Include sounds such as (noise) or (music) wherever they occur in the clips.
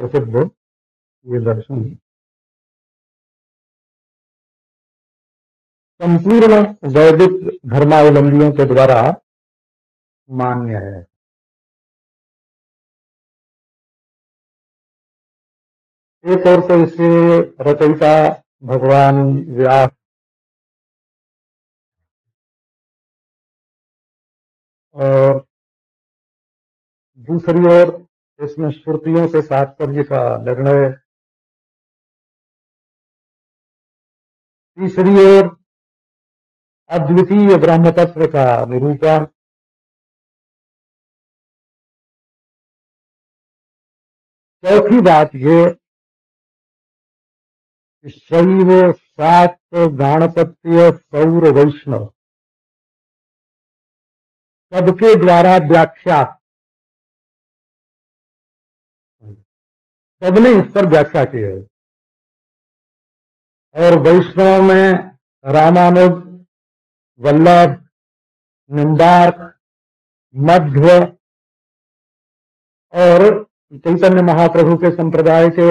प्रसिद्ध ये दर्शन संपूर्ण वैदिक धर्मावलंबियों के द्वारा मान्य है। एक और तो इसे रचयिता भगवान व्यास। और दूसरी ओर इसमें श्रुतियों से तात्पर्य का निर्णय। तीसरी ओर अद्वितीय ब्रह्म तत्व का निरूपण। चौथी बात ये शैव सात गाणपत्य सौर वैष्णव। सबके द्वारा व्याख्या सबने इस पर व्याख्या की है। और वैष्णव में रामानुज, वल्लभ निम्बार्क मध्य और चैतन्य महाप्रभु के संप्रदाय के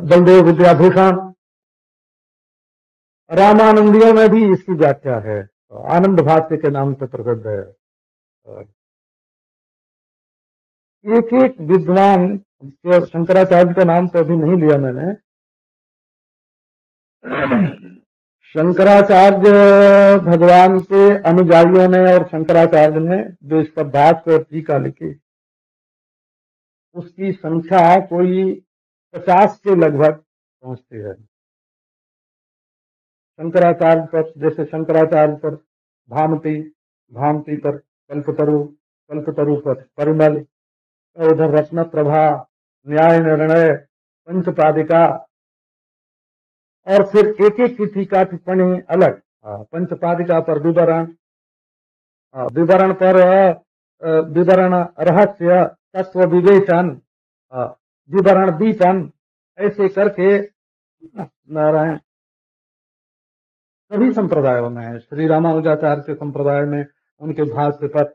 बलदेव विद्याभूषण। रामानंदियों में भी इसकी व्याख्या है। आनंद भाष्य के नाम से प्रसिद्ध है। एक एक विद्वान शंकराचार्य का नाम तो अभी नहीं लिया मैंने। शंकराचार्य भगवान के अनुजाइयों ने और शंकराचार्य ने जो इसका बात और टीका लिखी, उसकी संख्या कोई पचास के लगभग पहुँचती है। शंकराचार्य पर, जैसे शंकराचार्य पर भामती भामती पर कल्पतरु कल्पतरु पर परिमल उधर रत्न प्रभा न्याय निर्णय पंचपादिका। और फिर एक एक की टीका टिप्पणी अलग। पंचपादिका पर विवरण। विवरण पर विवरण रहस्य, तत्व विवेचन। विवरण दीपन ऐसे करके। नारायण। सभी संप्रदायों में, श्री रामानुजाचार्य के संप्रदाय में, उनके भाष्य पर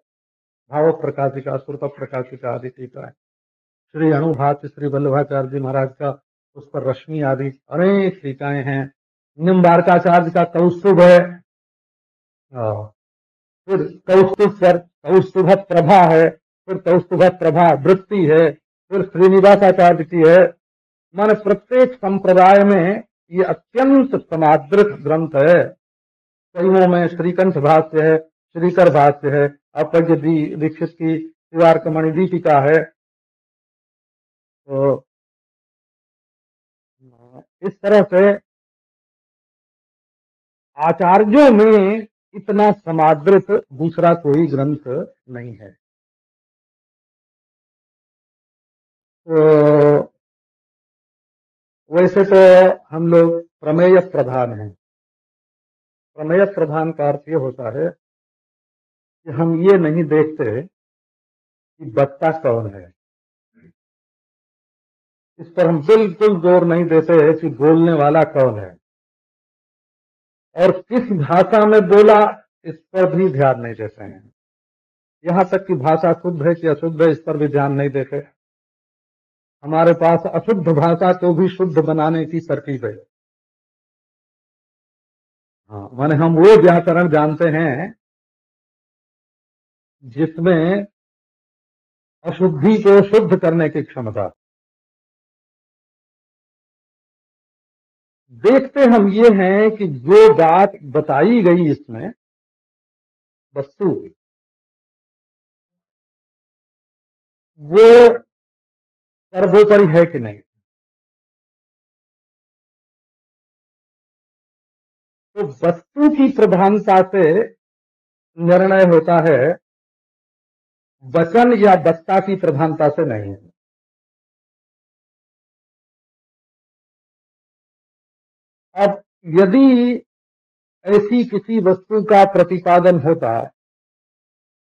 भाव प्रकाशिका श्रुत प्रकाशिका आदि टीका है। श्री अणुभाष्य श्री वल्लभाचार्य जी महाराज का उस पर रश्मि आदि अनेक टीकाएँ हैं। निम्बारकाचार्य का कौस्तुभ है। फिर कौस्तुभ पर कौस्तुभ प्रभा है। फिर कौस्तुभ प्रभा वृत्ति है। फिर श्रीनिवासाचार्य की है। मान प्रत्येक संप्रदाय में ये अत्यंत समादृत ग्रंथ है। कईयों में श्रीकंठ भाष्य है, श्रीकर भाष्य है अपज्ञ दीक्षित की शिवार्कमणि दीपिका है तो इस तरह से आचार्यों में इतना समादृत दूसरा कोई ग्रंथ नहीं है। तो वैसे तो हम लोग प्रमेय प्रधान हैं। प्रमेय प्रधान का अर्थ ये होता है कि हम ये नहीं देखते कि बच्चा कौन है। इस पर हम बिल्कुल ज़ोर नहीं देते हैं कि बोलने वाला कौन है। और किस भाषा में बोला, इस पर भी ध्यान नहीं देते हैं। यहाँ तक कि भाषा शुद्ध है कि अशुद्ध है, इस पर भी ध्यान नहीं देते। हमारे पास अशुद्ध भाषा को भी शुद्ध बनाने की तरकीब है। हाँ माने हम वो व्याकरण जानते हैं जिसमें अशुद्धि को शुद्ध करने की क्षमता। देखते हम ये हैं कि जो बात बताई गई इसमें, वस्तु, वो सर्वोपरि है कि नहीं? तो वस्तु की प्रधानता से निर्णय होता है वचन या वक्ता की प्रधानता से नहीं है। अब यदि ऐसी किसी वस्तु का प्रतिपादन होता,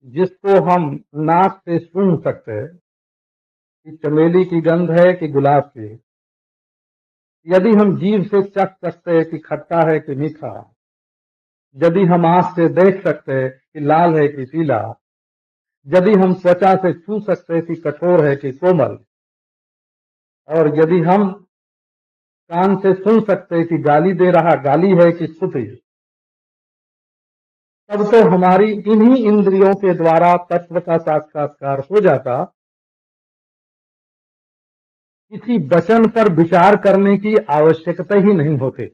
जिसको हम नाक से सुन सकते, कि चमेली की गंध है कि गुलाब की, यदि हम जीव से चख सकते हैं कि खट्टा है कि मीठा, यदि हम आँख से देख सकते हैं कि लाल है कि पीला यदि हम त्वचा से छू सकते कि कठोर है कि कोमल। और यदि हम कान से सुन सकते कि गाली दे रहा, गाली है कि स्तुति तब तो हमारी इन्हीं इंद्रियों के द्वारा तत्व का साक्षात्कार हो जाता। किसी वचन पर विचार करने की आवश्यकता ही नहीं होती।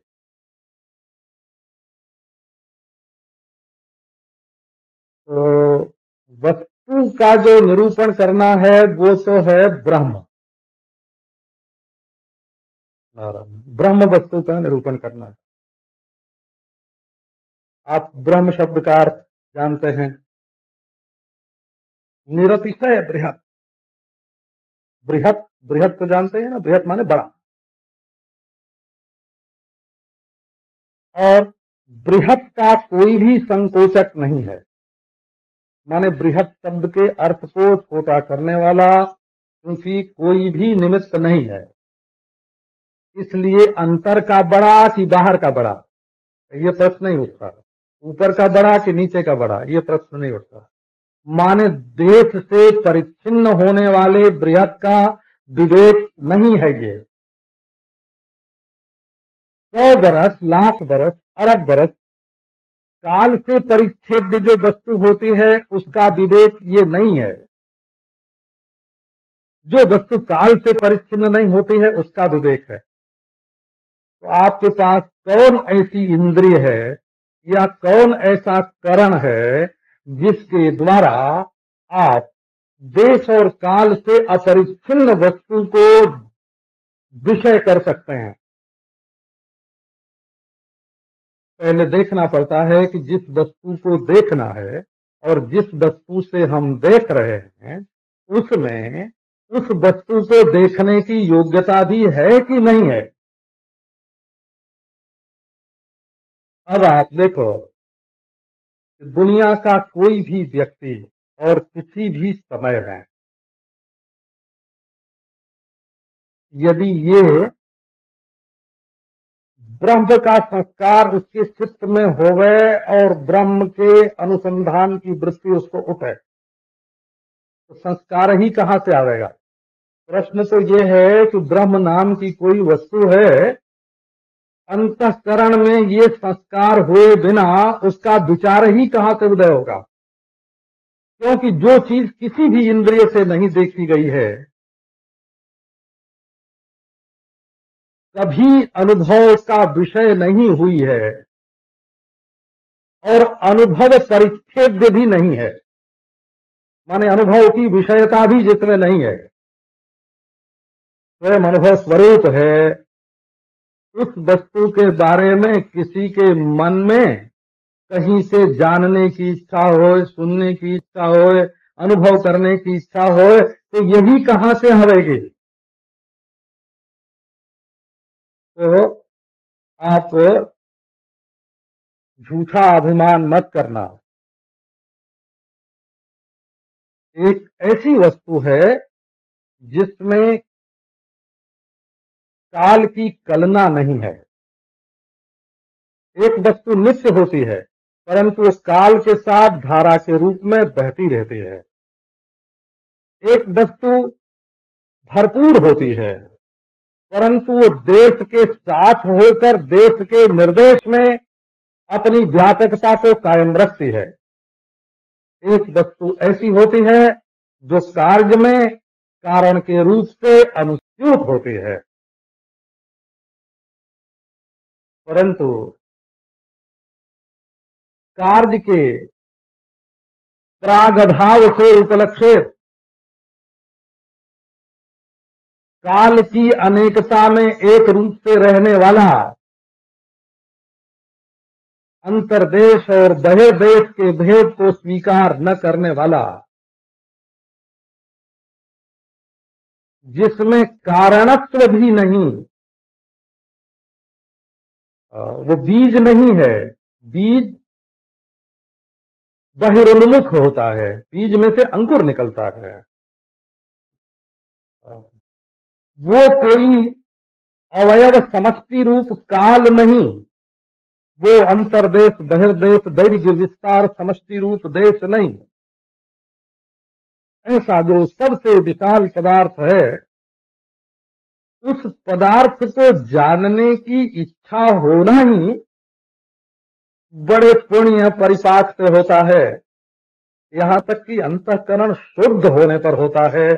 तो का जो निरूपण करना है, वो तो है ब्रह्म। ब्रह्म वस्तु का निरूपण करना है। आप ब्रह्म शब्द का अर्थ जानते हैं। निरतिशय बृहत। बृहत बृहत तो जानते हैं ना, बृहत माने बड़ा। और बृहत का कोई भी संकोचक नहीं है। माने बृहत शब्द के अर्थ को छोटा करने वाला क्योंकि कोई भी निमित्त नहीं है। इसलिए अंतर का बड़ा कि बाहर का बड़ा? ये प्रश्न नहीं उठता। ऊपर का बड़ा कि नीचे का बड़ा? ये प्रश्न नहीं उठता। माने देश से परिच्छिन्न होने वाले बृहत का विवेक नहीं है ये। सौ बरस, लाख बरस, अरब बरस काल से परिच्छेद जो वस्तु होती है, उसका विवेक ये नहीं है। जो वस्तु काल से परिच्छिन्न नहीं होती है, उसका विवेक है। तो आपके पास कौन ऐसी इंद्रिय है, या कौन ऐसा करण है, जिसके द्वारा आप देश और काल से अपरिच्छिन्न वस्तु को विषय कर सकते हैं? पहले देखना पड़ता है कि जिस वस्तु को देखना है और जिस वस्तु से हम देख रहे हैं, उसमें उस वस्तु को देखने की योग्यता भी है कि नहीं है? अब आप देखो, दुनिया का कोई भी व्यक्ति और किसी भी समय में यदि ये ब्रह्म का संस्कार उसके चित्त में होवे और ब्रह्म के अनुसंधान की वृत्ति उसको उठे। तो संस्कार ही कहाँ से आवेगा? प्रश्न तो ये है कि ब्रह्म नाम की कोई वस्तु है? अंतकरण में ये संस्कार हुए बिना उसका विचार ही कहाँ से उदय होगा? क्योंकि जो चीज़ किसी भी इंद्रिय से नहीं देखी गई है कभी अनुभव का विषय नहीं हुई है और अनुभव परिच्छेद भी नहीं है। माने अनुभव की विषयता भी जिसमें नहीं है। स्वयं अनुभव स्वरूप है। उस वस्तु के बारे में किसी के मन में कहीं से जानने की इच्छा हो, सुनने की इच्छा हो, अनुभव करने की इच्छा हो तो यही कहाँ से हवेगी? तो आप झूठा अभिमान मत करना। एक ऐसी वस्तु है जिसमें काल की कलना नहीं है। एक वस्तु नित्य होती है, परंतु उस काल के साथ धारा के रूप में बहती रहती है। एक वस्तु भरपूर होती है परंतु देश के साथ होकर, देश के निर्देश में अपनी व्यापकता को कायम रखती है। एक वस्तु ऐसी होती है जो कार्य में कारण के रूप से अनुसूत होती है। परंतु कार्य के प्रागभाव से उपलक्षित काल की अनेकता में एक रूप से रहने वाला अंतरदेश और दहे देश के भेद को स्वीकार न करने वाला, जिसमें कारणत्व भी नहीं वो बीज नहीं है। बीज बहिर्मुख होता है, बीज में से अंकुर निकलता है। वो कोई अवयव समष्टि रूप काल नहीं। वो अंतरदेश, बहिर्देश, दैर्घ्य, विस्तार, समष्टि रूप देश नहीं। ऐसा जो सबसे विशाल पदार्थ है, उस पदार्थ को जानने की इच्छा होना ही बड़े पुण्य परिपाक से होता है। यहाँ तक कि अंतकरण शुद्ध होने पर होता है,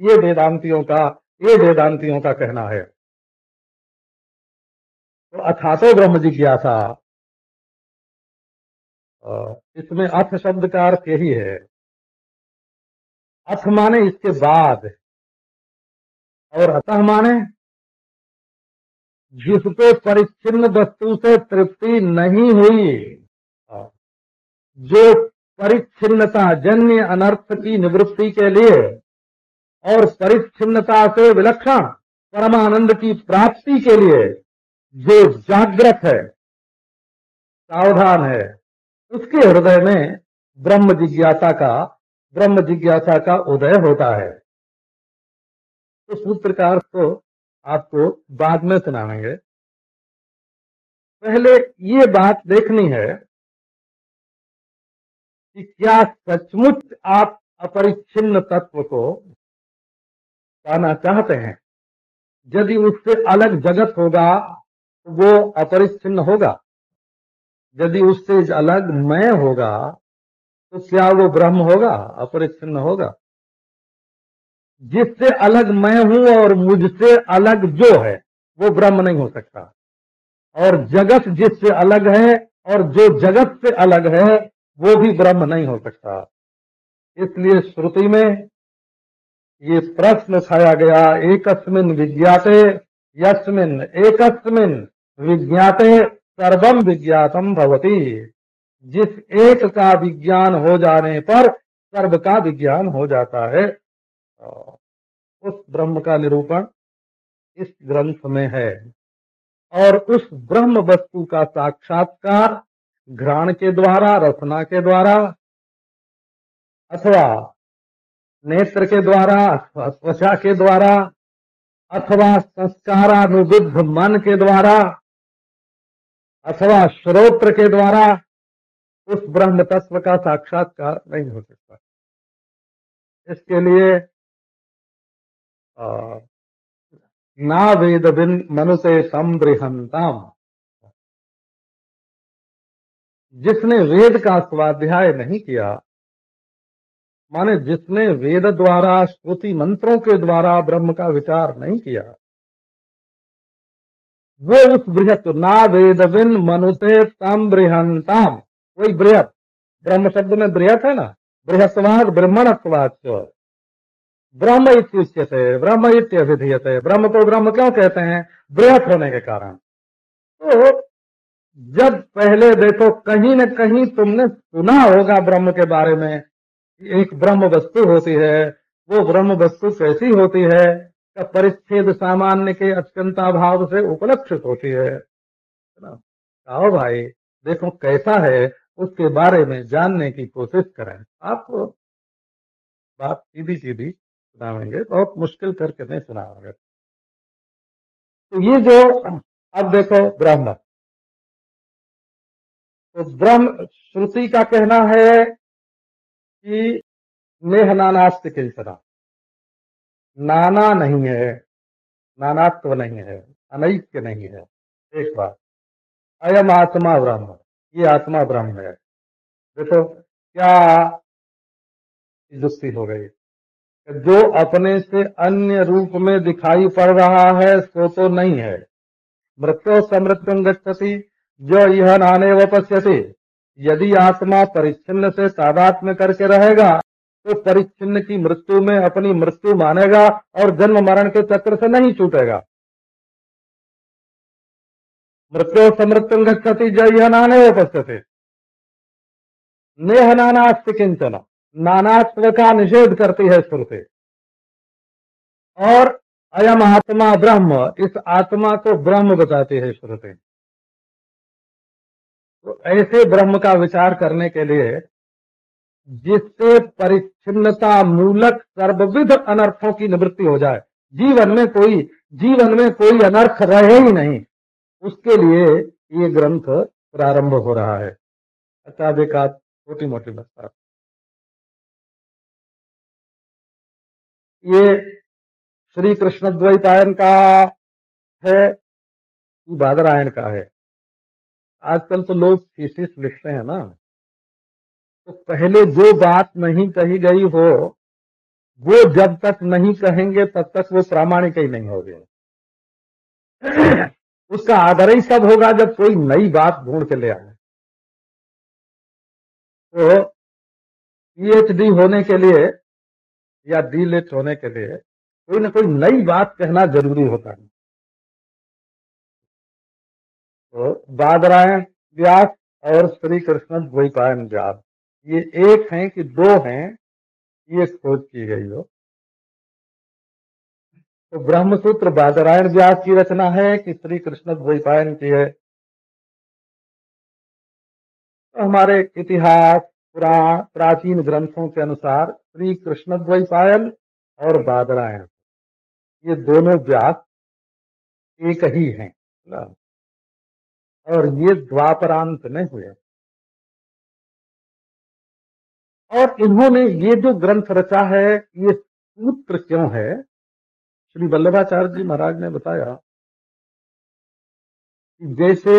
ये वेदांतियों का ये वेदांतियों का कहना है। तो अथा तो ब्रह्म जिज्ञासा। इसमें अथ शब्द का अर्थ यही है। अथ माने इसके बाद और अतः माने जिसको परिच्छिन्न वस्तु से तृप्ति नहीं हुई। जो परिच्छिन्नता, जन्य अनर्थ की निवृत्ति के लिए और परिच्छिन्नता से विलक्षण परमानंद की प्राप्ति के लिए जो जागृत है, सावधान है। उसके हृदय में ब्रह्म जिज्ञासा का, ब्रह्म जिज्ञासा का उदय होता है। तो सूत्र का अर्थ तो आपको बाद में सुनाएँगे। पहले ये बात देखनी है कि क्या सचमुच आप अपरिच्छिन्न तत्व को पाना चाहते हैं। यदि उससे अलग जगत होगा तो वो अपरिच्छिन्न होगा। यदि उससे अलग मैं होगा तो क्या वो ब्रह्म होगा, अपरिच्छिन्न होगा? जिससे अलग मैं हूँ और मुझसे अलग जो है, वो ब्रह्म नहीं हो सकता। और जगत जिससे अलग है और जो जगत से अलग है, वो भी ब्रह्म नहीं हो सकता। इसलिए श्रुति में ये प्रश्न छाया गया, एकस्मिन विज्ञाते, यस्मिन एकस्मिन विज्ञाते सर्वम विज्ञातम भवती। जिस एक का विज्ञान हो जाने पर सर्व का विज्ञान हो जाता है। उस ब्रह्म का निरूपण इस ग्रंथ में है। और उस ब्रह्म वस्तु का साक्षात्कार घ्राण के द्वारा रचना के द्वारा अथवा नेत्र के द्वारा अथवा त्वचा के द्वारा, अथवा संस्कारानुविध मन के द्वारा, अथवा श्रोत्र के द्वारा, उस ब्रह्म तत्व का साक्षात्कार नहीं हो सकता। इसके लिए ना वेद बिन मनुष्य संबृहंताम जिसने वेद का स्वाध्याय नहीं किया माने जिसने वेद द्वारा श्रुति मंत्रों के द्वारा ब्रह्म का विचार नहीं किया। वो उस बृहत, ना वेद बिन मनुष्य तम बृहंताम वही बृहत, ब्रह्म शब्द में बृहत है ना? बृहस्वाद ब्रह्मणस्वाद ब्रह्म इत्युच्यते, ब्रह्म इत्यभिधीयते। ब्रह्म को ब्रह्म क्यों कहते हैं? बृहत होने के कारण। तो जब पहले देखो, कहीं न कहीं तुमने सुना होगा ब्रह्म के बारे में एक ब्रह्म वस्तु होती है, वो ब्रह्म वस्तु कैसी होती है? परिच्छेद सामान्य के अत्यंता भाव से उपलक्षित होती है। आओ भाई, देखो कैसा है, उसके बारे में जानने की कोशिश करें। आप बात सीधी सीधी सुनाएँगे, बहुत मुश्किल करके नहीं सुनाएँगे। तो ये जो अब देखो ब्रह्म। तो ब्रह्म श्रुति का कहना है कि नेह नानास्त किंचना नाना नहीं है, नानात्व नहीं है, अनैक्य नहीं है। एक बात, अयम आत्मा ब्रह्म, ये आत्मा ब्रह्म है। देखो, क्या जुस्ती हो गई? जो अपने से अन्य रूप में दिखाई पड़ रहा है, सो तो नहीं है। मृत्यु समृत्यु गति जो यह नाने व पश्यति यदि आत्मा परिच्छिन्न से तादात में करके रहेगा तो परिच्छिन्न की मृत्यु में अपनी मृत्यु मानेगा और जन्म मरण के चक्र से नहीं छूटेगा। मृत्यु समृत्यु गति जय नाने पश्यति नेह नानास्ति किंचन नानात्व का निषेध करती है श्रुति। और अयम आत्मा ब्रह्म, इस आत्मा को ब्रह्म बताती है श्रुति। ऐसे ब्रह्म का विचार करने के लिए जिससे परिच्छिन्नता मूलक सर्वविध अनर्थों की निवृत्ति हो जाए, जीवन में कोई, जीवन में कोई अनर्थ रहे ही नहीं, उसके लिए ये ग्रंथ प्रारंभ हो रहा है। अच्छा देखा छोटी मोटी बस्ता ये श्री कृष्ण द्वैतायन का है बादरायण का है। आजकल तो लोग थीसिस लिखते हैं ना। तो पहले जो बात नहीं कही गई हो, वो जब तक नहीं कहेंगे, तब तक वो प्रामाणिक ही नहीं होगी। (clears throat) उसका आदर ही सब होगा जब कोई नई बात ढूंढ के ले आए। तो पीएचडी होने के लिए या डी होने के लिए कोई ना कोई नई बात कहना ज़रूरी होता है। तो बादरायण व्यास और श्री कृष्ण द्वैपायन व्यास ये एक हैं कि दो हैं, ये खोज की गई हो। तो ब्रह्मसूत्र बादरायण व्यास की रचना है कि श्री कृष्ण द्वैपायन की है। तो हमारे इतिहास, पुराण, प्राचीन ग्रंथों के अनुसार श्री कृष्ण द्वैपायन और बादरायण ये दोनों व्यास एक ही हैं। और ये द्वापरांत में हुए। और इन्होंने ये जो ग्रंथ रचा है, ये सूत्र क्यों है? श्री वल्लभाचार्य जी महाराज ने बताया कि जैसे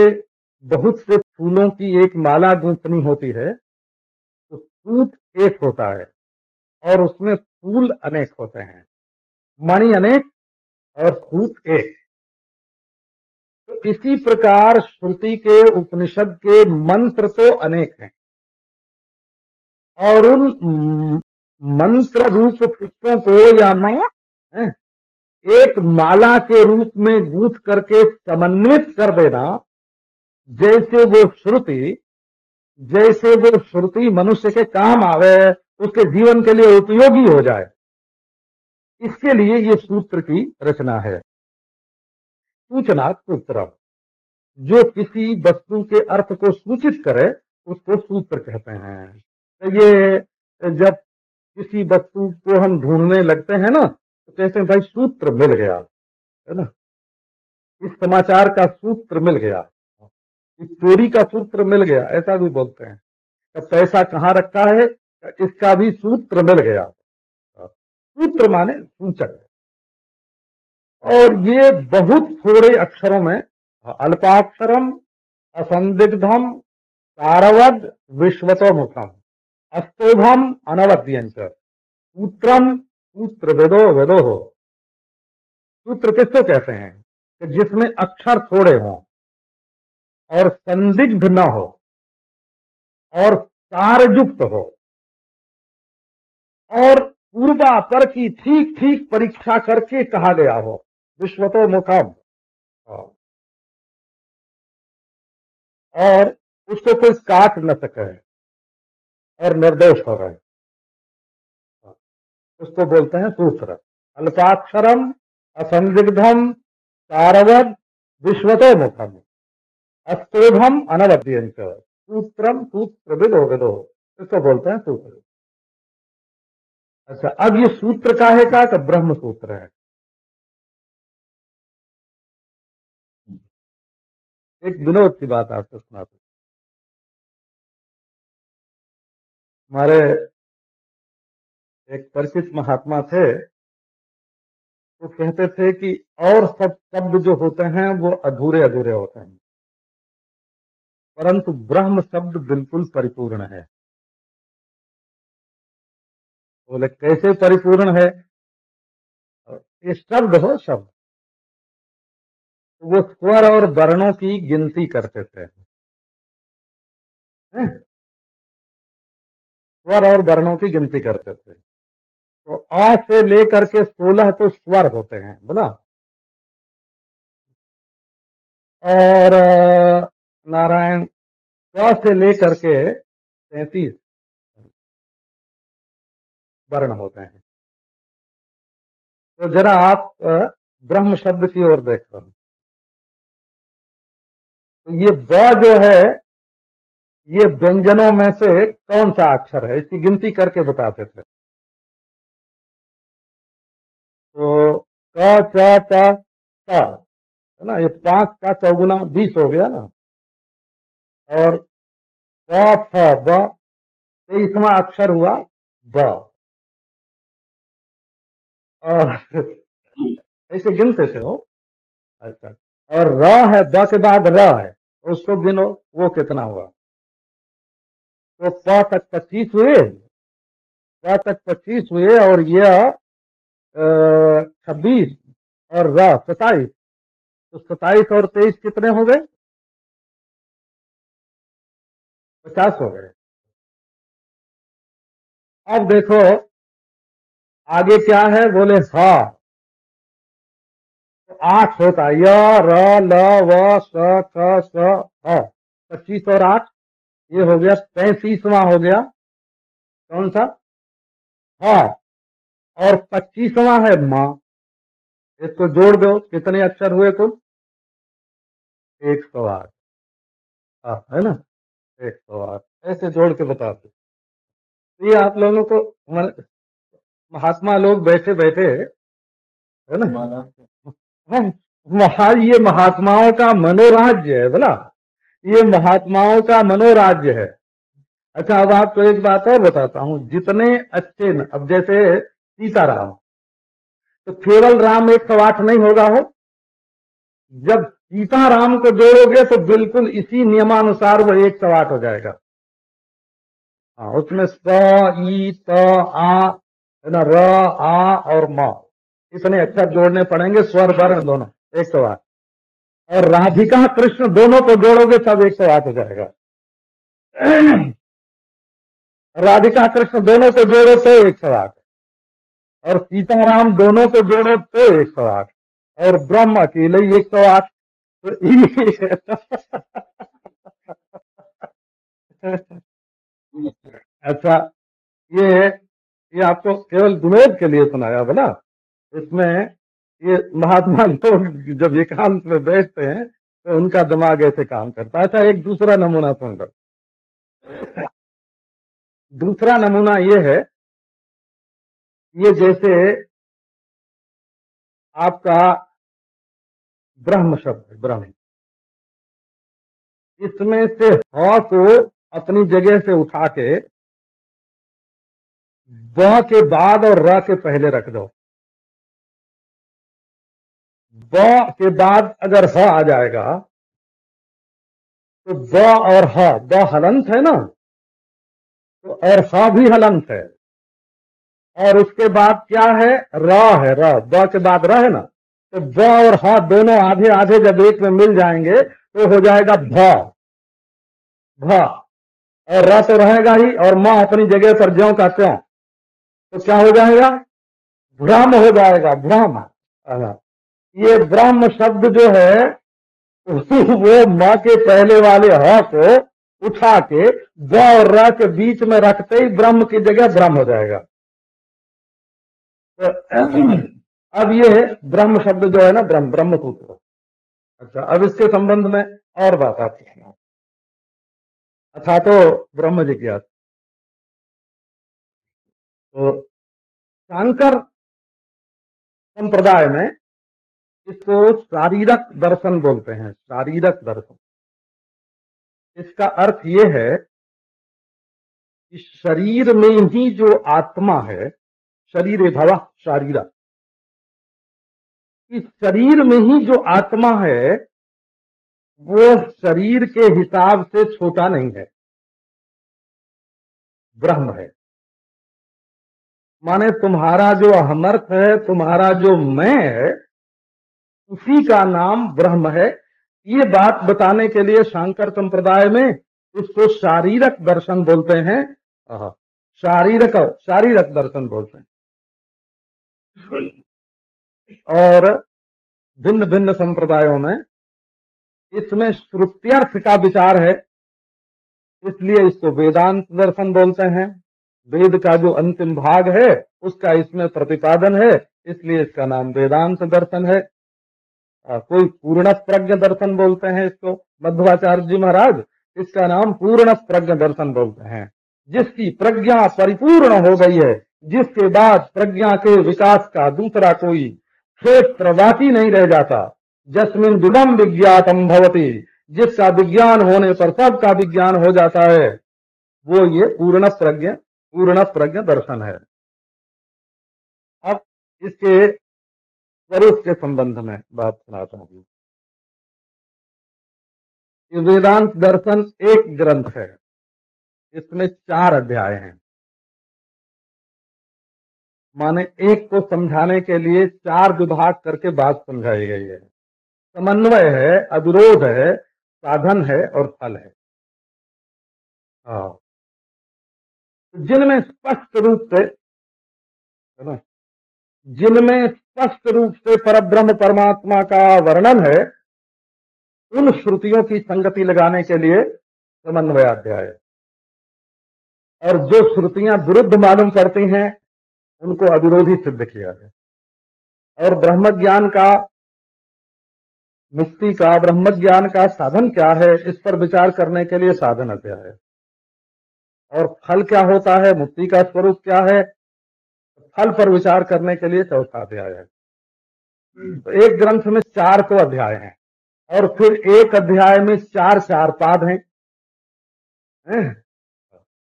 बहुत से फूलों की एक माला गूंथनी होती है तो सूत एक होता है और उसमें फूल अनेक होते हैं। मणि अनेक और सूत एक। इसी प्रकार श्रुति के उपनिषद के मंत्र तो अनेक हैं। और उन मंत्र रूप पुष्पों को या मैं एक माला के रूप में गूंथ करके समन्वित कर देना, जैसे वो श्रुति, जैसे वो श्रुति मनुष्य के काम आवे, उसके जीवन के लिए उपयोगी हो जाए। इसके लिए ये सूत्र की रचना है। सूचना सूत्र जो किसी वस्तु के अर्थ को सूचित करे, उसको सूत्र कहते हैं। तो ये जब किसी वस्तु को हम ढूँढने लगते हैं ना तो कहते हैं, भाई, सूत्र मिल गया। है ना? इस समाचार का सूत्र मिल गया। इस चोरी का सूत्र मिल गया। ऐसा भी बोलते हैं। तो पैसा कहाँ रखा है? इसका भी सूत्र मिल गया। सूत्र माने सूचक। और ये बहुत थोड़े अक्षरों में, अल्पाक्षरम, असंदिग्धम तारवद विश्वतोमुखम, अस्तोभम, अनवद्यंच सूत्रम सूत्र वेदो वेदो हो सूत्र किसको कहते हैं? कि जिसमें अक्षर थोड़े हों और संदिग्ध न हो और सारयुक्त हो। और पूर्वा पर की ठीक ठीक परीक्षा करके कहा गया हो। विश्वतो मुखम। और उसको कोई काट न सके और निर्दोष हो गए। उसको बोलते हैं सूत्र। अल्पाक्षरम, असंदिग्धम तारवद विश्वतो मुखम। अस्तोभम अनवद्य सूत्रम सूत्र विदो विदो। इसको बोलते हैं सूत्र। अच्छा अब ये सूत्र का है, का ब्रह्म सूत्र है। एक विनोद की बात आपको सुनाते हमारे एक परिचित महात्मा थे, वो तो कहते थे कि और सब शब्द जो होते हैं, वो अधूरे अधूरे होते हैं। परंतु ब्रह्म शब्द बिल्कुल परिपूर्ण है। बोले, कैसे परिपूर्ण है? ये शब्द हो शब्द। वो स्वर और वर्णों की गिनती करते थे। स्वर और वर्णों की गिनती करते थे। तो आ से लेकर के सोलह तो स्वर होते हैं, बोला। और नारायण क से लेकर के तैतीस वर्ण होते हैं। तो जरा आप ब्रह्म शब्द की ओर देख रहे तो ये ब जो है, ये व्यंजनों में से कौन सा अक्षर है? इसकी गिनती करके बताते थे। तो क, च च है ना? ये पाँच का चौगुना बीस हो गया ना? और क फ ब अक्षर हुआ ब और (laughs) ऐसे गिनते थे हो अच्छा। और र है, द के बाद र है। तो उसको गिनो वो कितना हुआ? तो सौ तक पच्चीस हुए। प तक पच्चीस हुए और यह छब्बीस और र तो सताइस और तेईस कितने हो गए? पचास हो गए। अब देखो, आगे क्या है? बोले हा। आठ होता है। य र ल व स क स ह। पच्चीस और आठ ये हो गया पैंतीसवा हो गया। कौन सा? हा। और पच्चीसवा है माँ। इसको जोड़ दो कितने अक्षर हुए कुल? एक सौ आठ। हाँ, है ना? एक सौ आठ। ऐसे जोड़ के बता दो तो ये आप लोगों को महात्मा लोग बैठे बैठे है ना? महा ये महात्माओं का मनोराज्य है बोला। ये महात्माओं का मनोराज्य है। अच्छा अब आपको एक बात और बताता हूँ। जितने अच्छे न, अब जैसे सीताराम तो केवल राम एक सौ आठ नहीं होगा हो। जब सीताराम को जोड़ोगे तो बिल्कुल इसी नियमानुसार वो एक सौ आठ हो जाएगा। हाँ उसमें स ई त आ ना र आ और म। इतने अक्षर जोड़ने पड़ेंगे, स्वर वर्ण दोनों, एक सौ आठ। और राधिका कृष्ण दोनों को जोड़ोगे तब एक सौ आठ हो जाएगा। राधिका कृष्ण दोनों को जोड़ो तो एक सौ आठ। और सीताराम दोनों को जोड़ो तो एक सौ आठ। और ब्रह्म अकेले एक सौ आठ। (laughs) अच्छा ये ये आपको केवल विनोद के लिए सुनाया बोला? इसमें ये महात्मा लोग जब एकांत में बैठते हैं तो उनका दिमाग ऐसे काम करता है। अच्छा एक दूसरा नमूना सुन लो। दूसरा नमूना ये है, ये जैसे आपका ब्रह्म शब्द है, ब्रह्म। इसमें से ह को अपनी जगह से उठा के ब के बाद और र के पहले रख दो। ब के बाद अगर ह आ जाएगा तो ब और ह हलंत है ना? तो और ह भी हलंत है। और उसके बाद क्या है? र है, र, ब के बाद र है ना? तो ब और ह दोनों आधे आधे जब एक में मिल जाएँगे तो हो जाएगा भ। भ। और र तो रहेगा ही, और माँ अपनी जगह पर ज्यो का त्यों तो क्या हो जाएगा? भ्रम हो जाएगा, भ्रम। ये ब्रह्म शब्द जो है वो माँ के पहले वाले ह को उठा के ब और र के बीच में रखते ही ब्रह्म की जगह ब्रह्म हो जाएगा। तो अब ये ब्रह्म शब्द जो है ना, ब्रह्म ब्रह्म सूत्र अच्छा अब इसके संबंध में और बात आती है। अथा तो ब्रह्म जिज्ञास तो शंकर संप्रदाय में इसको शारीरक दर्शन बोलते हैं, शारीरक दर्शन। इसका अर्थ ये है कि शरीर में ही जो आत्मा है, शरीर भवा, शारीरा। इस शरीर में ही जो आत्मा है, वो शरीर के हिसाब से छोटा नहीं है। ब्रह्म है। माने तुम्हारा जो अहमर्थ है, तुम्हारा जो मैं है उसी का नाम ब्रह्म है। ये बात बताने के लिए शांकर संप्रदाय में इसको शारीरक दर्शन बोलते हैं। शारीरक शारीरक दर्शन बोलते हैं। और भिन्न भिन्न संप्रदायों में इसमें श्रुत्यर्थ का विचार है। इसलिए इसको वेदांत दर्शन बोलते हैं। वेद का जो अंतिम भाग है उसका इसमें प्रतिपादन है। इसलिए इसका नाम वेदांत दर्शन है। कोई पूर्ण प्रज्ञ दर्शन बोलते हैं इसको मध्वाचार्य जी महाराज, इसका नाम पूर्ण प्रज्ञ दर्शन बोलते हैं। जिसकी प्रज्ञा परिपूर्ण हो गई है, जिसके बाद प्रज्ञा के विकास का दूसरा कोई क्षेत्र बाकी नहीं रह जाता। जस्मिन विदम विज्ञातम भवती, जिसका विज्ञान होने पर सबका विज्ञान हो जाता है, वो ये पूर्ण प्रज्ञ पूर्ण प्रज्ञ दर्शन है। अब इसके स्वरूप के संबंध में बात सुनाता हूँ। वेदांत दर्शन एक ग्रंथ है। इसमें चार अध्याय हैं। माने एक को समझाने के लिए चार विभाग करके बात समझाई गई है। समन्वय है अविरोध है, साधन है और फल है। हाँ। जिनमें स्पष्ट रूप से है ना? जिनमें स्पष्ट रूप से परब्रह्म परमात्मा का वर्णन है, उन श्रुतियों की संगति लगाने के लिए समन्वय अध्याय। और जो श्रुतियाँ विरुद्ध मालूम करती हैं, उनको अविरोधी सिद्ध किया है और ब्रह्म ज्ञान का मुक्ति का ब्रह्म ज्ञान का साधन क्या है, इस पर विचार करने के लिए साधन अध्याय। और फल क्या होता है मुक्ति का स्वरूप क्या है फल पर विचार करने के लिए चौथा अध्याय है। तो एक ग्रंथ में चार तो अध्याय हैं और फिर एक अध्याय में चार चार पाद हैं?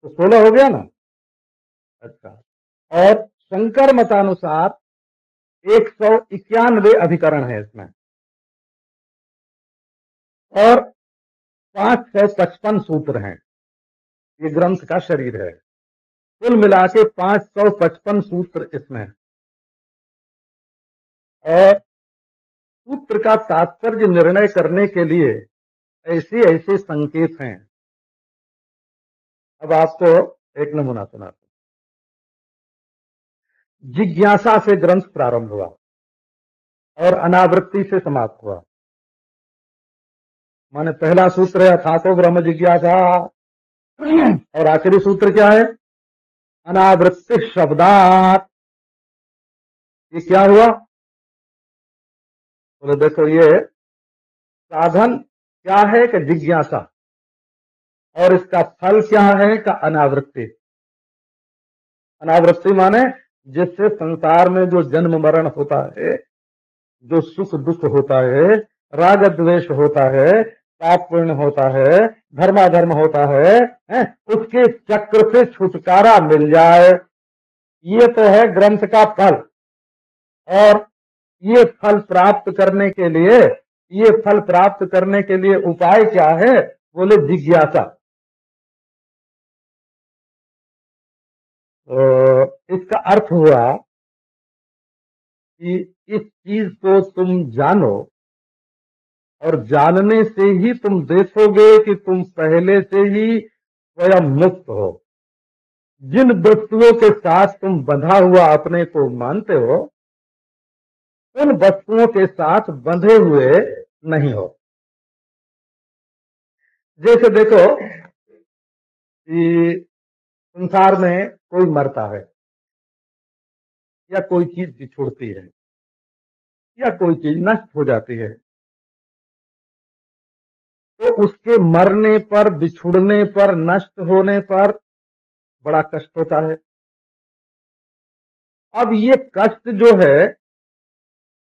तो सोलह हो गया ना? अच्छा। और शंकर मतानुसार एक सौ इक्यानवे अधिकरण है इसमें। और पाँच सौ पचपन सूत्र हैं। ये ग्रंथ का शरीर है। कुल मिला के पाँच सौ पचपन सूत्र इसमें और सूत्र का तात्पर्य निर्णय करने के लिए ऐसे ऐसे संकेत हैं। अब आपको एक नमूना सुनाता जिज्ञासा से ग्रंथ प्रारंभ हुआ और अनावृत्ति से समाप्त हुआ। माने पहला सूत्र है अथातो ब्रह्म जिज्ञासा। और आखिरी सूत्र क्या है? अनावृत्ति शब्दात। ये क्या हुआ? बोले, देखो, ये साधन क्या है कि जिज्ञासा? और इसका फल क्या है का अनावृत्ति? अनावृत्ति माने जिससे संसार में जो जन्म मरण होता है, जो सुख दुख होता है, राग द्वेष होता है पाप पुण्य होता है धर्माधर्म होता है, है उसके चक्र से छुटकारा मिल जाए। ये तो है ग्रंथ का फल। और ये फल प्राप्त करने के लिए ये फल प्राप्त करने के लिए उपाय क्या है? बोले जिज्ञासा। तो इसका अर्थ हुआ कि इस चीज़ को तुम जानो और जानने से ही तुम देखोगे कि तुम पहले से ही स्वयं मुक्त हो। जिन वस्तुओं के साथ तुम बंधा हुआ अपने को मानते हो, उन वस्तुओं के साथ बंधे हुए नहीं हो। जैसे देखो कि संसार में कोई मरता है, या कोई चीज़ बिछुड़ती है, या कोई चीज़ नष्ट हो जाती है उसके मरने पर, बिछुड़ने पर, नष्ट होने पर बड़ा कष्ट होता है। अब ये कष्ट जो है,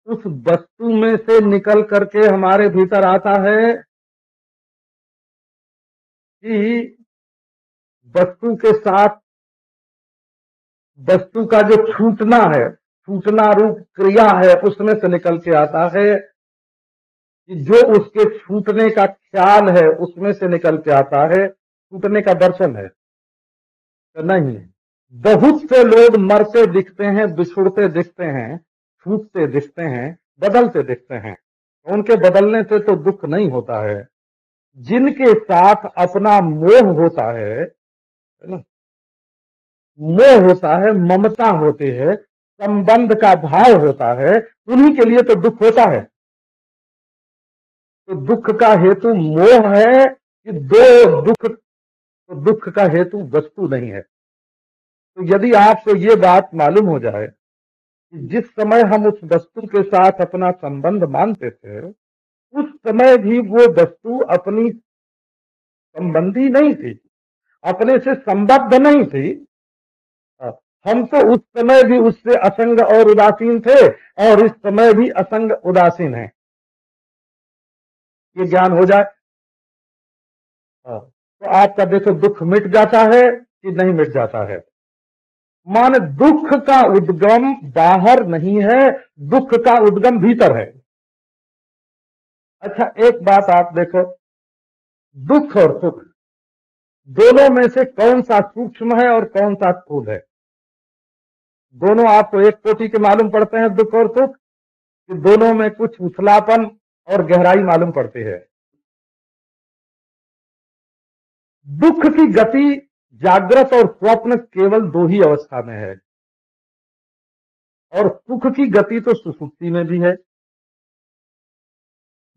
उस वस्तु में से निकल करके हमारे भीतर आता है कि वस्तु के साथ, वस्तु का जो छूटना है, छूटना रूप क्रिया है, उसमें से निकल के आता है। जो उसके छूटने का ख्याल है, उसमें से निकल के आता है, छूटने का दर्शन है। तो नहीं, बहुत से लोग मरते दिखते हैं, बिछुड़ते दिखते हैं, छूटते दिखते हैं, बदलते दिखते हैं। उनके बदलने से तो दुख नहीं होता है। जिनके साथ अपना मोह होता है ना? मोह होता है, ममता होती है, संबंध का भाव होता है, उन्हीं के लिए तो दुख होता है। तो दुख का हेतु मोह है कि दो दुख तो दुख का हेतु वस्तु नहीं है। तो यदि आपको ये बात मालूम हो जाए कि जिस समय हम उस वस्तु के साथ अपना संबंध मानते थे, उस समय भी वो वस्तु अपनी संबंधी नहीं थी, अपने से संबद्ध नहीं थी। हम तो उस समय भी उससे असंग और उदासीन थे और इस समय भी असंग उदासीन है। ये ज्ञान हो जाए। हाँ, तो आपका देखो दुख मिट जाता है कि नहीं मिट जाता है। मान दुख का उद्गम बाहर नहीं है दुख का उद्गम भीतर है। अच्छा एक बात आप देखो दुख और सुख दोनों में से कौन सा सूक्ष्म है और कौन सा स्थूल है? दोनों आपको एक कोटि के मालूम पड़ते हैं दुख और सुख कि दोनों में कुछ उछलापन और गहराई मालूम पड़ती है। दुख की गति, जागृत और स्वप्न केवल दो ही अवस्था में है। और सुख की गति तो सुसुप्ति में भी है।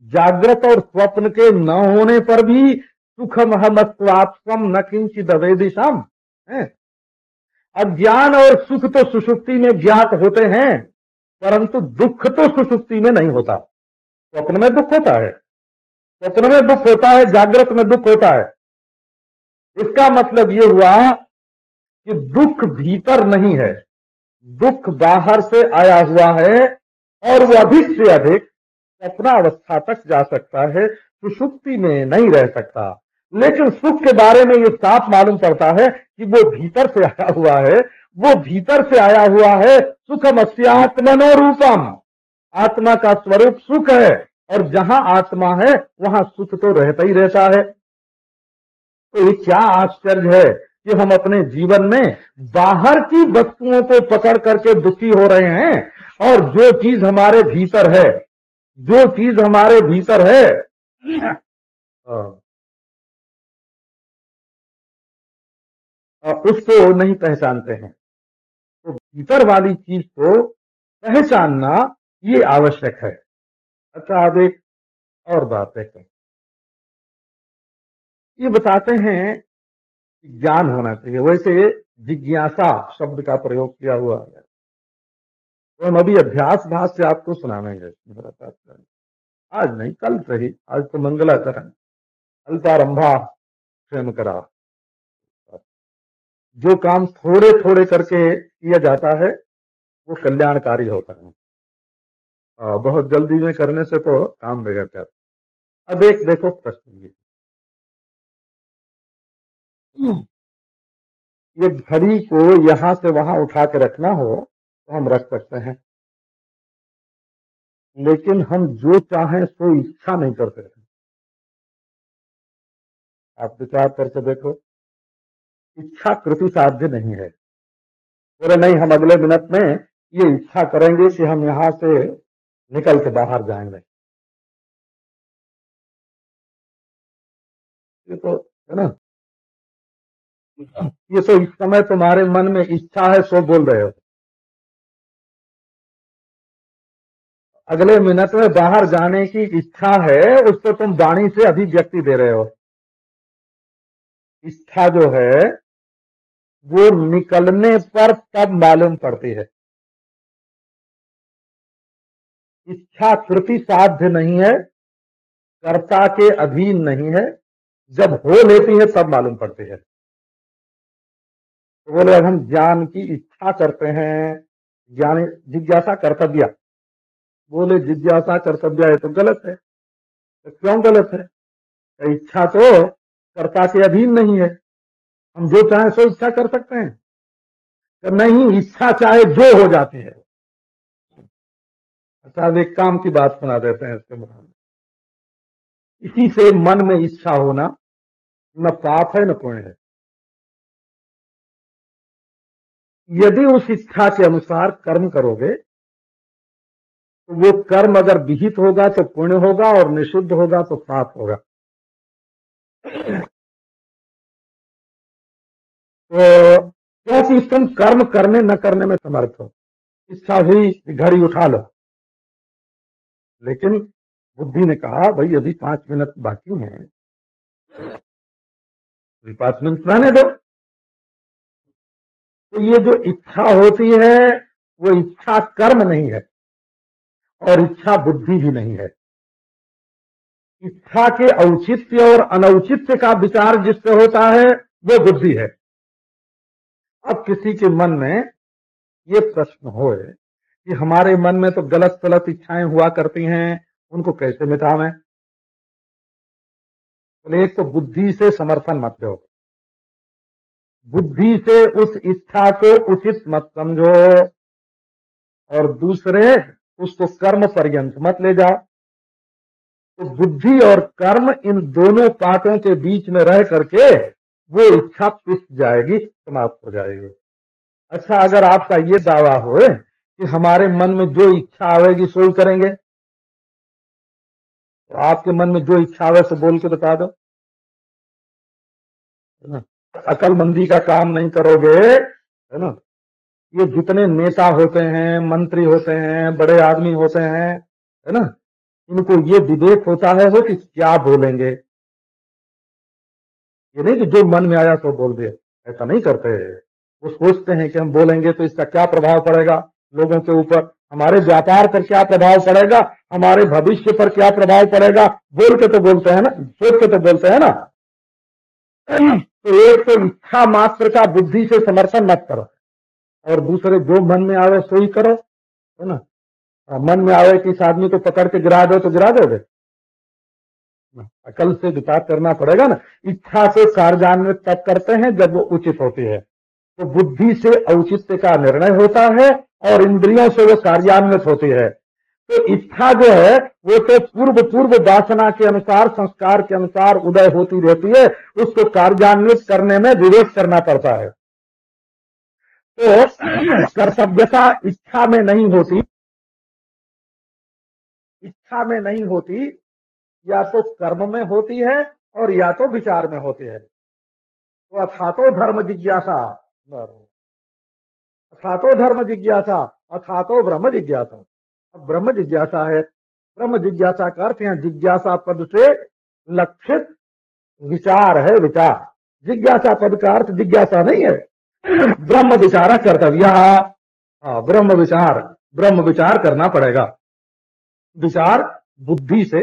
जागृत और स्वप्न के न होने पर भी सुखम हमत्वात्म न किंचित अवेदिशम अज्ञान और सुख तो सुसुप्ति में ज्ञात होते हैं, परंतु दुख तो सुसुप्ति में नहीं होता। स्वप्न में दुख होता है। स्वप्न में दुख होता है, जागृत में दुख होता है। इसका मतलब ये हुआ कि दुख भीतर नहीं है। दुख बाहर से आया हुआ है और वो अधिक से अधिक अपना अवस्था तक जा सकता है, सुषुप्ति में नहीं रह सकता। लेकिन सुख के बारे में ये साफ़ मालूम पड़ता है कि वो भीतर से आया हुआ है। वो भीतर से आया हुआ है सुखम अस्यात्मनो रूपम आत्मा का स्वरूप सुख है, और जहाँ आत्मा है, वहाँ सुख तो रहता ही रहता है। तो ये क्या आश्चर्य है कि हम अपने जीवन में बाहर की वस्तुओं को पकड़ करके दुखी हो रहे हैं, और जो चीज़ हमारे भीतर है, जो चीज़ हमारे भीतर है उसको नहीं पहचानते हैं। तो भीतर वाली चीज़ को पहचानना ये आवश्यक है। अच्छा अब एक और बात है। ये बताते हैं ज्ञान होना चाहिए। वैसे जिज्ञासा शब्द का प्रयोग किया हुआ है। तो हम अभी अभ्यास भाष से आपको सुनावेंगे आज नहीं, कल सही आज तो मंगलाचरण। अल्पारंभा स्वयं करा। जो काम थोड़े थोड़े करके किया जाता है, वो कल्याणकारी होता है। बहुत जल्दी में करने से तो काम बिगड़ जाता अब एक देखो प्रश्न ये। ये घड़ी को यहाँ से वहाँ उठा के रखना हो तो हम रख सकते हैं। लेकिन हम जो चाहें सो इच्छा नहीं करते आप विचार करके देखो। इच्छा कृति साध्य नहीं है। बोले, नहीं, हम अगले मिनट में ये इच्छा करेंगे कि हम यहाँ से निकल के बाहर जाएँगे। ये तो है ना? ये तो इस समय तुम्हारे मन में इच्छा है सो बोल रहे हो। अगले मिनट में बाहर जाने की इच्छा है उसको तुम वाणी से अभिव्यक्ति दे रहे हो। इच्छा जो है वो निकलने पर तब मालूम पड़ती है। इच्छा कृति साध्य नहीं है, कर्ता के अधीन नहीं है, जब हो लेती है तब मालूम पड़ती है। तो बोले, अब हम ज्ञान की इच्छा करते हैं, ज्ञान जिज्ञासा कर्तव्य। बोले, जिज्ञासा कर्तव्य है तो गलत है। तो क्यों गलत है? तो इच्छा तो कर्ता के अधीन नहीं है। हम जो चाहे सो इच्छा कर सकते हैं। नहीं, इच्छा चाहे जो हो जाती है। अच्छा एक काम की बात सुना देते हैं इसके मुकाबले इसी से मन में इच्छा होना न पाप है, न पुण्य है। यदि उस इच्छा के अनुसार कर्म करोगे तो वो कर्म अगर विहित होगा तो पुण्य होगा और निषिद्ध होगा तो पाप होगा। तो क्योंकि तुम कर्म करने, न करने में समर्थ हो? इच्छा हुई, घड़ी उठा लो। लेकिन बुद्धि ने कहा, भाई, अभी पाँच मिनट बाकी हैं। पाँच मिनट रहने दो। तो ये जो इच्छा होती है, वो इच्छा कर्म नहीं है और इच्छा बुद्धि भी नहीं है। इच्छा के औचित्य और अनौचित्य का विचार जिससे होता है, वो बुद्धि है। अब किसी के मन में ये प्रश्न हो कि हमारे मन में तो गलत गलत इच्छाएँ हुआ करती हैं, उनको कैसे मिटावें? तो एक तो बुद्धि से समर्थन मत दो। बुद्धि से उस इच्छा को उचित मत समझो। और दूसरे उसको कर्म पर्यंत मत ले जाओ तो बुद्धि और कर्म इन दोनों पाठों के बीच में रह करके वो इच्छा पिस जाएगी, समाप्त हो जाएगी। अच्छा अगर आपका ये दावा हो कि हमारे मन में जो इच्छा आवेगी सो ही करेंगे। तो आपके मन में जो इच्छा आवे सो बोल के बता दो। अकलमंदी का काम नहीं करोगे, है ना? ये जितने नेता होते हैं, मंत्री होते हैं, बड़े आदमी होते हैं, है ना? इनको ये विवेक होता है वो कि क्या बोलेंगे। ये नहीं कि जो मन में आया तो बोल दे, ऐसा नहीं करते। वो सोचते हैं कि हम बोलेंगे तो इसका क्या प्रभाव पड़ेगा? लोगों के ऊपर। हमारे व्यापार पर क्या प्रभाव पड़ेगा? हमारे भविष्य पर क्या प्रभाव पड़ेगा? बोल के तो बोलते हैं ना, सोच के तो बोलते हैं ना। (clears throat) तो एक तो इच्छा मात्र का बुद्धि से समर्थन मत करो। और दूसरे, जो मन में आवे सो ही करो, है ना? मन में आवे कि इस आदमी को पकड़ के गिरा दो तो गिरा दोगे। अकल से विचार करना पड़ेगा ना। इच्छा से कार्यान्वित तब करते हैं जब वो उचित होती है। तो बुद्धि से औचित्य का निर्णय होता है और इंद्रियों से वो कार्यान्वित होती है। तो इच्छा जो है, वो तो पूर्व पूर्व वासना के अनुसार, संस्कार के अनुसार उदय होती रहती है, उसको कार्यान्वित करने में विवेक करना पड़ता है। तो कर्तव्यता इच्छा में नहीं होती। इच्छा में नहीं होती, या तो कर्म में होती है और या तो विचार में होती है। तो अथा तो धर्म जिज्ञासा। अथा तो धर्म जिज्ञासा अथा तो ब्रह्म जिज्ञासा. अब ब्रह्म जिज्ञासा है, ब्रह्म जिज्ञासा का अर्थ यहाँ जिज्ञासा पद से लक्षित विचार है, विचार। जिज्ञासा पद का अर्थ जिज्ञासा नहीं है। ब्रह्म विचार कर्तव्य। हाँ ब्रह्म विचार ब्रह्म विचार करना पड़ेगा। विचार बुद्धि से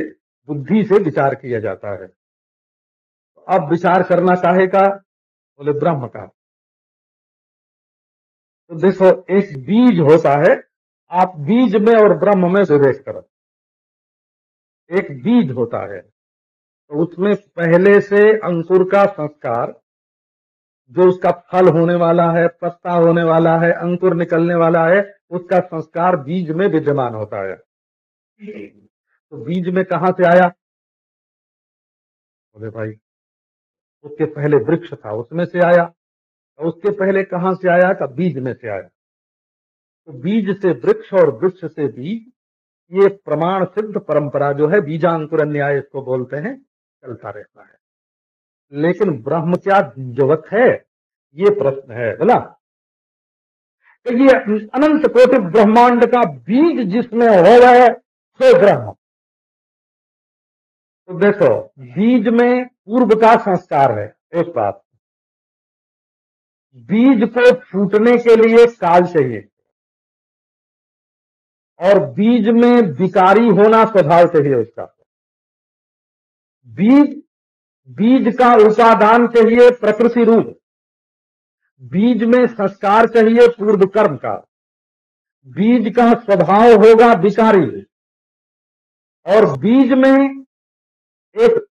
बुद्धि से विचार किया जाता है। अब विचार करना चाहेगा बोले ब्रह्म का। तो देखो, एक बीज होता है, आप बीज में और ब्रह्म में विवेक करो। एक बीज होता है तो उसमें पहले से अंकुर का संस्कार, जो उसका फल होने वाला है, पत्ता होने वाला है, अंकुर निकलने वाला है, उसका संस्कार बीज में विद्यमान होता है। तो बीज में कहा से आया? बोले भाई, उसके पहले वृक्ष था, उसमें से आया। उसके पहले कहाँ से आया? का बीज में से आया। तो बीज से वृक्ष और वृक्ष से बीज, ये प्रमाण सिद्ध परंपरा जो है, बीजांकुर न्याय इसको बोलते हैं, चलता रहता है। लेकिन ब्रह्म क्या जगत है? ये प्रश्न है बोला तो ये अनंत कोटि ब्रह्मांड का बीज जिसमें हो गए सो ब्रह्म। तो देखो, बीज में पूर्व का संस्कार है, एक बात। बीज को फूटने के लिए काल चाहिए। और बीज में विकारी होना स्वभाव चाहिए उसका। बीज बीज का उपादान चाहिए प्रकृति रूप। बीज में संस्कार चाहिए पूर्व कर्म का। बीज का स्वभाव होगा विकारी। और बीज में एक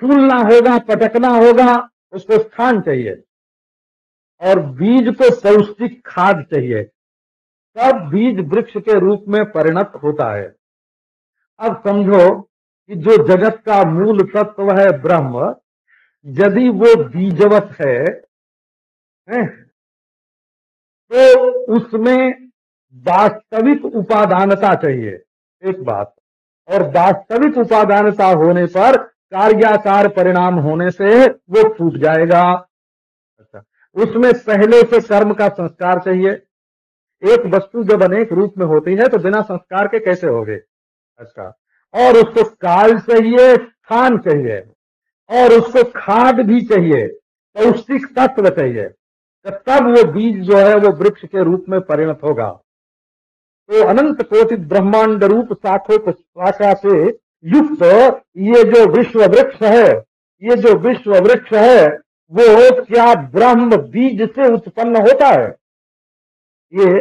फूलना होगा, पटकना होगा, उसको स्थान चाहिए। और बीज को पौष्टिक खाद चाहिए। तब बीज वृक्ष के रूप में परिणत होता है। अब समझो कि जो जगत का मूल तत्व है ब्रह्म यदि वो बीजवत है, तो उसमें वास्तविक उपादानता चाहिए एक बात। और वास्तविक उपादानता होने पर कार्याकार परिणाम होने से वो टूट जाएगा। उसमें पहले से कर्म का संस्कार चाहिए। एक वस्तु जब अनेक रूप में होती है तो बिना संस्कार के कैसे होगे? अच्छा। और उसको काल चाहिए, स्थान चाहिए। और उसको खाद भी चाहिए, पौष्टिक तो तत्व चाहिए। तो तब वो बीज जो है, वो वृक्ष के रूप में परिणत होगा। तो अनंत कोटि ब्रह्मांड रूप शाखों शाखा से युक्त ये जो विश्व वृक्ष है, ये जो विश्व वृक्ष है वो क्या ब्रह्म बीज से उत्पन्न होता है? ये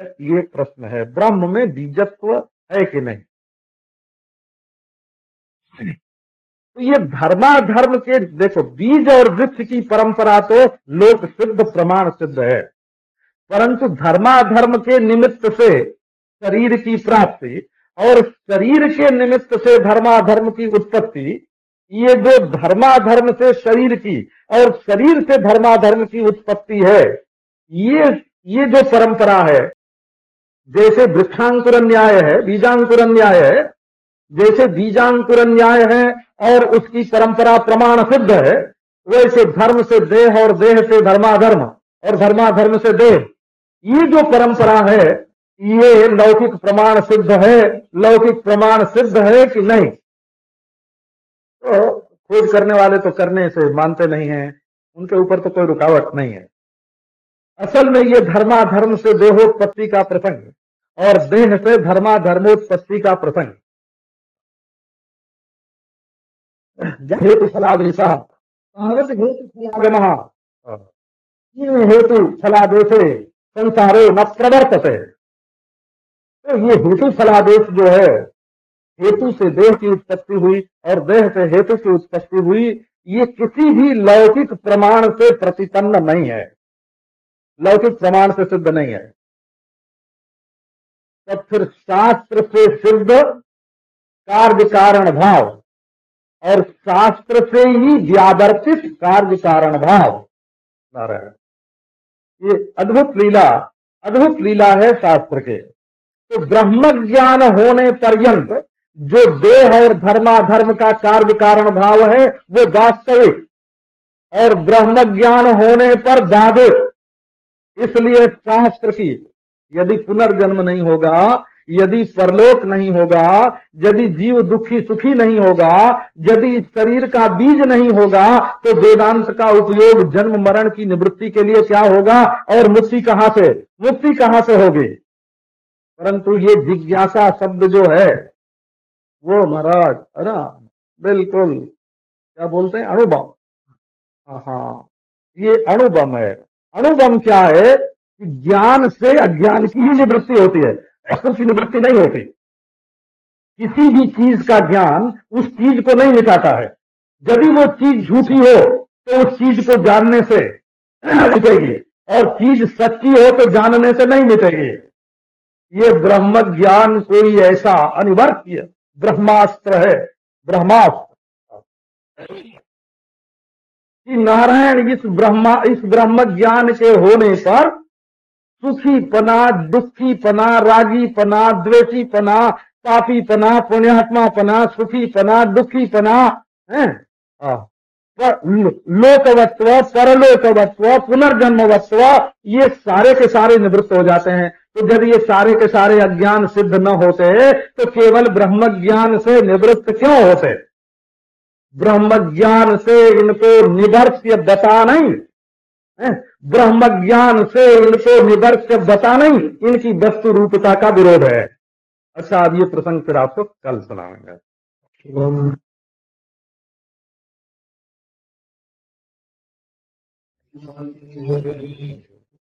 ये प्रश्न है। ब्रह्म में बीजत्व है कि नहीं? तो ये धर्माधर्म के, देखो, बीज और वृक्ष की परंपरा तो लोक सिद्ध, प्रमाण सिद्ध है। परंतु धर्माधर्म के निमित्त से शरीर की प्राप्ति और शरीर के निमित्त से धर्माधर्म की उत्पत्ति ये जो धर्माधर्म से शरीर की और शरीर से धर्माधर्म की उत्पत्ति है, ये ये जो परंपरा है, जैसे वृक्षांकुर न्याय है बीजांकुर न्याय है, जैसे बीजांकुर न्याय है और उसकी परंपरा प्रमाण सिद्ध है, वैसे धर्म से देह और देह से धर्माधर्म और धर्माधर्म से देह। ये जो परंपरा है, ये लौकिक प्रमाण सिद्ध है, लौकिक प्रमाण सिद्ध है कि नहीं? तो खोज करने वाले तो करने से मानते नहीं हैं। उनके ऊपर तो कोई रुकावट नहीं है। असल में ये धर्माधर्म से देहोत्पत्ति का प्रसंग और देह से धर्माधर्मोत्पत्ति का प्रसंग हेतु फलादेशा हेतु हेतु फलादेशे? संसारे न प्रवर्तते तो ये हेतु फलादेश जो है हेतु से देह की उत्पत्ति हुई और देह से हेतु की उत्पत्ति हुई, ये किसी भी लौकिक प्रमाण से प्रतिपन्न नहीं है। लौकिक प्रमाण से सिद्ध नहीं है। तब फिर शास्त्र से सिद्ध कार्य कारण भाव और शास्त्र से ही व्यावर्तित कार्य कारण भाव। नारायण, ये अद्भुत लीला अद्भुत लीला है शास्त्र के। तो ब्रह्म ज्ञान होने पर्यंत जो देह और धर्माधर्म का कार्य कारण भाव है, वो वास्तविक और ब्रह्म ज्ञान होने पर दादे इसलिए शास्त्र की, यदि पुनर्जन्म नहीं होगा, यदि परलोक नहीं होगा, यदि जीव दुखी सुखी नहीं होगा, यदि शरीर का बीज नहीं होगा तो वेदांत का उपयोग जन्म मरण की निवृत्ति के लिए क्या होगा और मुक्ति कहाँ से? मुक्ति कहाँ से होगी? परंतु ये जिज्ञासा शब्द जो है वो महाराज अरे बिल्कुल। क्या बोलते हैं? अणुबम। हाँ ये अणुबम है। अणुबम क्या है? कि ज्ञान से अज्ञान की ही निवृत्ति होती है। उसकी निवृत्ति नहीं होती। किसी भी चीज़ का ज्ञान उस चीज़ को नहीं मिटाता है। यदि वो चीज़ झूठी हो तो उस चीज़ को जानने से मिटेगी। और चीज़ सच्ची हो तो जानने से नहीं मिटेगी। ये ब्रह्म ज्ञान कोई ऐसा अनिवार्य ब्रह्मास्त्र है, ब्रह्मास्त्र। कि नारायण इस ब्रह्मा, इस ब्रह्म ज्ञान के होने पर सुखी पना दुखी पना रागी पना द्वेषी पना पापी पना पुण्यात्मा पना सुखी पना दुखी पना है लोकवत्व, परलोकवत्व, पुनर्जन्मवत्व, ये सारे के सारे निवृत्त हो जाते हैं। तो जब ये सारे के सारे अज्ञान सिद्ध न होते तो केवल ब्रह्म ज्ञान से निवृत्त क्यों होते? ब्रह्म ज्ञान से इनको निवर्त्य बता नहीं। ब्रह्म ज्ञान से इनको निवर्त्य बता नहीं। इनकी वस्तु रूपता का विरोध है। अच्छा अब ये प्रसंग फिर आपको कल सुनाएँगे।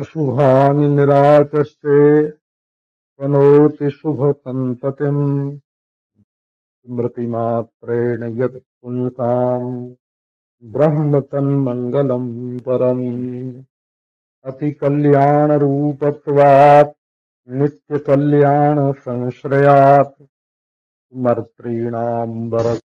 अशुभानि निराचष्टे तनोति शुभसन्ततिम् स्मृतिमात्रेण यत् पुंसाम् ब्रह्म तन्मङ्गलम् परम् अतिकल्याणरूपत्वात् नित्यकल्याणसंश्रयात् मर्तॄणाम्